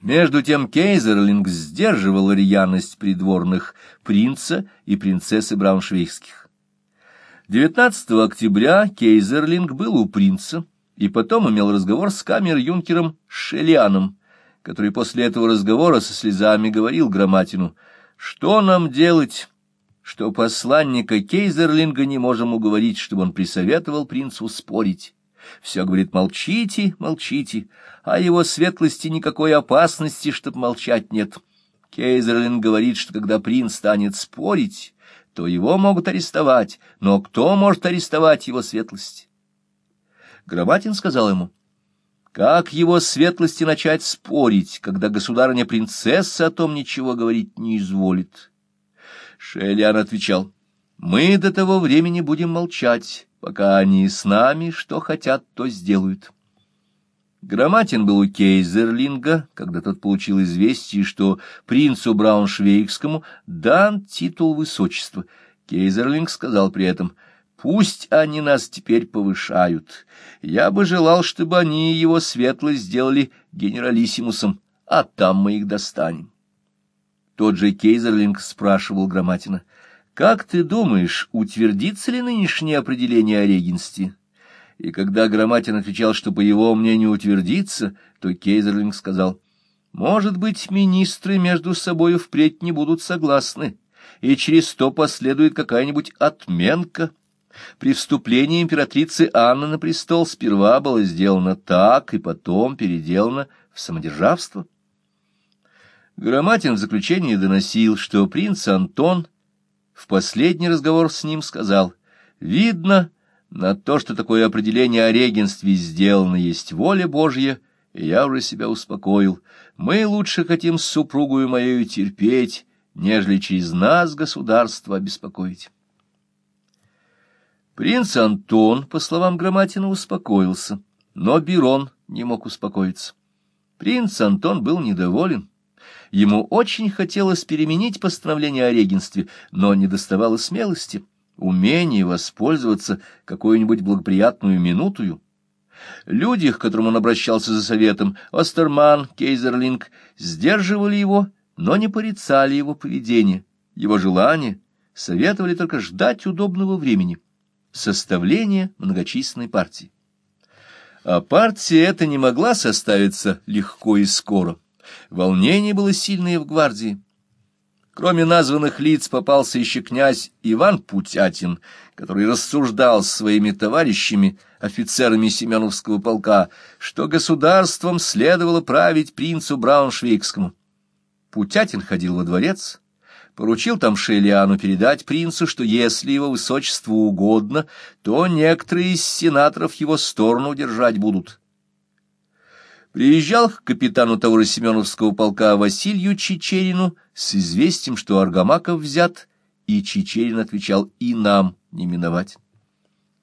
Между тем Кейзерлинг сдерживал рьяность придворных принца и принцессы Брауншвейгских. 19 октября Кейзерлинг был у принца и потом имел разговор с камер-юнкером Шелианом, который после этого разговора со слезами говорил Громатину, «Что нам делать, что посланника Кейзерлинга не можем уговорить, чтобы он присоветовал принцу спорить?» Все говорит «молчите, молчите», а его светлости никакой опасности, чтоб молчать нет. Кейзерлин говорит, что когда принц станет спорить, то его могут арестовать, но кто может арестовать его светлость? Громатин сказал ему, как его светлости начать спорить, когда государыня-принцесса о том ничего говорить не изволит? Шелиан отвечал, мы до того времени будем молчать, Пока они с нами, что хотят, то сделают. Громатин был у Кейзерлинга, когда тот получил известие, что принцу Брауншвейгскому дан титул высочества. Кейзерлинг сказал при этом, «Пусть они нас теперь повышают. Я бы желал, чтобы они его светлость сделали генералиссимусом, а там мы их достанем». Тот же Кейзерлинг спрашивал Громатина, — как ты думаешь, утвердится ли нынешнее определение о регенстве? И когда Громатин отвечал, что, по его мнению, утвердится, то Кейзерлинг сказал, «Может быть, министры между собою впредь не будут согласны, и через то последует какая-нибудь отменка». При вступлении императрицы Анны на престол сперва было сделано так, и потом переделано в самодержавство. Громатин в заключении доносил, что принц Антон в последний разговор с ним сказал, «Видно, на то, что такое определение о регенстве сделано, есть воля Божья, я уже себя успокоил. Мы лучше хотим с супругою моею терпеть, нежели через нас государство обеспокоить». Принц Антон, по словам Громатина, успокоился, но Бирон не мог успокоиться. Принц Антон был недоволен. Ему очень хотелось переменить постановление о регенстве, но не доставало смелости, умения воспользоваться какой-нибудь благоприятную минутую. Люди, к которым он обращался за советом, Остерман, Кейзерлинг, сдерживали его, но не порицали его поведение, его желание, советовали только ждать удобного времени, составления многочисленной партии. А партия эта не могла составиться легко и скоро. Волнение было сильное в гвардии. Кроме названных лиц попался еще князь Иван Путятин, который рассуждал с своими товарищами, офицерами Семеновского полка, что государством следовало править принцу Брауншвейгскому. Путятин ходил во дворец, поручил там Шелиану передать принцу, что если его высочеству угодно, то некоторые из сенаторов его сторону держать будут приезжал к капитану того же Семеновского полка Василию Чечерину с известием, что Аргамаков взят, и Чечерин отвечал «и нам не миновать».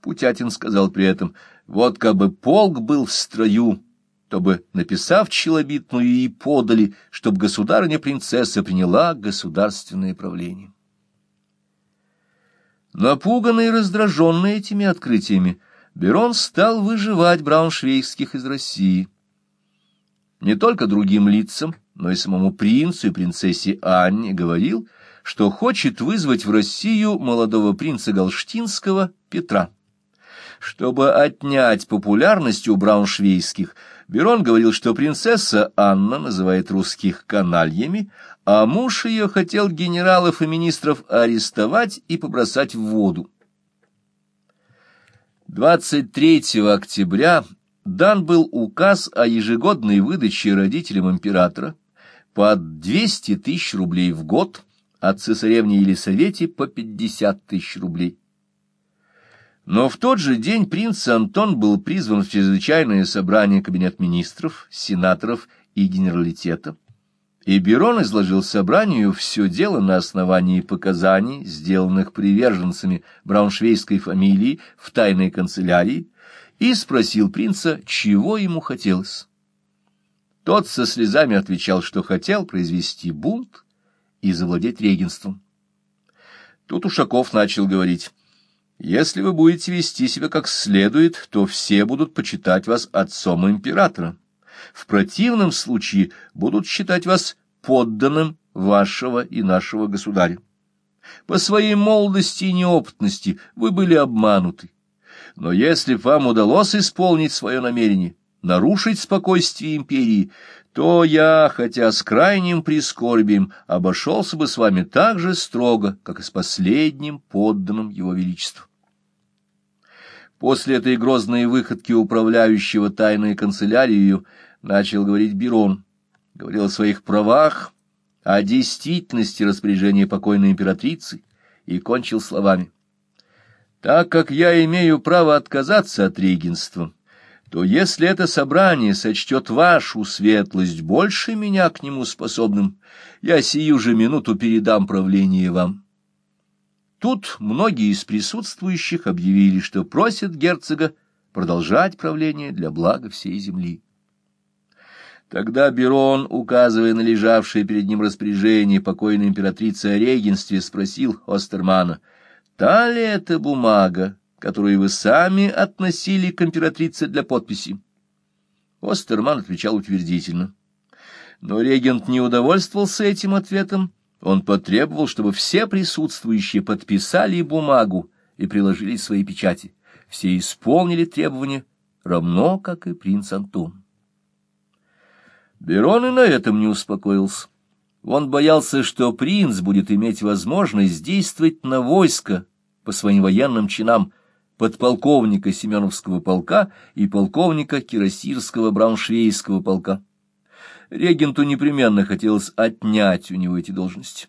Путятин сказал при этом «вот как бы полк был в строю, то бы, написав челобитную, и подали, чтобы государыня-принцесса приняла государственное правление». Напуганный и раздраженный этими открытиями, Берон стал выживать брауншвейгских из России – не только другим лицам, но и самому принцу и принцессе Анне говорил, что хочет вызвать в Россию молодого принца Галштинского Петра. Чтобы отнять популярность у брауншвейских, Берон говорил, что принцесса Анна называет русских канальями, а муж ее хотел генералов и министров арестовать и побросать в воду. 23 октября дан был указ о ежегодной выдаче родителям императора под 200 тысяч рублей в год, а цесаревне Елисавете по 50 тысяч рублей. Но в тот же день принц Антон был призван в чрезвычайное собрание кабинет министров, сенаторов и генералитета, и Берон изложил собранию все дело на основании показаний, сделанных приверженцами брауншвейской фамилии в тайной канцелярии, и спросил принца, чего ему хотелось. Тот со слезами отвечал, что хотел произвести бунт и завладеть регенством. Тут Ушаков начал говорить, «Если вы будете вести себя как следует, то все будут почитать вас отцом императора. В противном случае будут считать вас подданным вашего и нашего государя. По своей молодости и неопытности вы были обмануты. Но если вам удалось исполнить свое намерение, нарушить спокойствие империи, то я, хотя с крайним прискорбием, обошелся бы с вами так же строго, как и с последним подданным его величеству. После этой грозной выходки управляющего тайной канцелярией начал говорить Бирон, говорил о своих правах, о действительности распоряжения покойной императрицы и кончил словами. «Так как я имею право отказаться от регенства, то если это собрание сочтет вашу светлость больше меня к нему способным, я сию же минуту передам правление вам». Тут многие из присутствующих объявили, что просят герцога продолжать правление для блага всей земли. Тогда Берон, указывая на лежавшее перед ним распоряжение покойной императрицы о регенстве, спросил Остермана, «Та ли это бумага, которую вы сами относили к императрице для подписи?» Остерман отвечал утвердительно. Но регент не удовольствовался этим ответом, он потребовал, чтобы все присутствующие подписали бумагу и приложили свои печати. Все исполнили требования, равно как и принц Антон. Берон и на этом не успокоился. Он боялся, что принц будет иметь возможность действовать на войско по своим военным чинам подполковника Семеновского полка и полковника Кирасирского Брауншвейского полка регенту непременно хотелось отнять у него эти должности.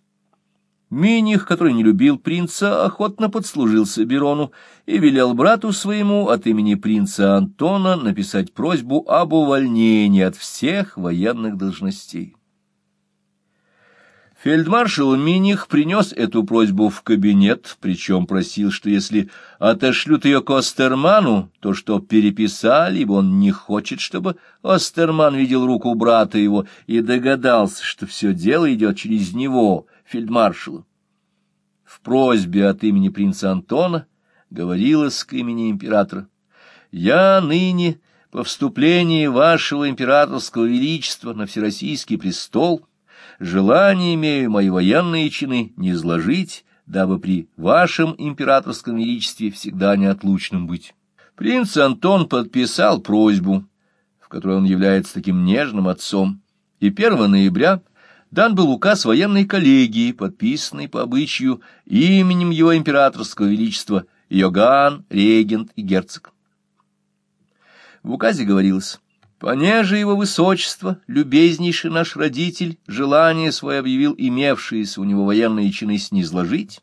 Миних, который не любил принца, охотно подслужился Берону и велел брату своему от имени принца Антона написать просьбу об увольнении от всех военных должностей. Фельдмаршал Миних принес эту просьбу в кабинет, причем просил, что если отошлют ее к Остерману, то что переписали, ибо он не хочет, чтобы Остерман видел руку брата его и догадался, что все дело идет через него, фельдмаршала. В просьбе от имени принца Антона говорилось к имени императора. «Я ныне, по вступлении вашего императорского величества на всероссийский престол, — желание имею мои военные чины не изложить, дабы при вашем императорском величестве всегда неотлучным быть. Принц Антон подписал просьбу, в которой он является таким нежным отцом, и 1 ноября дан был указ военной коллегии, подписанный по обычаю именем его императорского величества Йоган, регент и герцог. В указе говорилось Понеже его высочество, любезнейший наш родитель, желание свое объявил имевшиеся у него военные чины снизложить,